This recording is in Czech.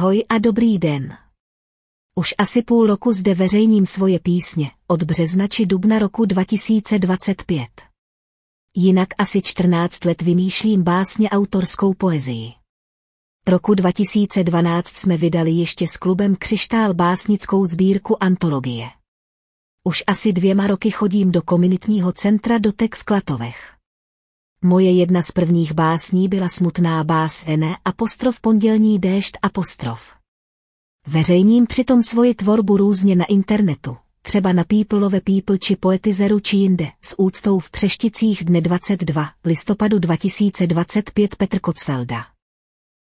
Ahoj a dobrý den. Už asi půl roku zde veřejním svoje písně, od března či dubna roku 2025. Jinak asi 14 let vymýšlím básně autorskou poezii. Roku 2012 jsme vydali ještě s klubem Křištál básnickou sbírku Antologie. Už asi dvěma roky chodím do komunitního centra Dotek v Klatovech. Moje jedna z prvních básní byla smutná básene apostrof pondělní déšť apostrof. Veřejním přitom svoji tvorbu různě na internetu, třeba na Peopleove People či Poetizeru či jinde, s úctou v Přešticích dne 22. listopadu 2025 Petr Kocfelda.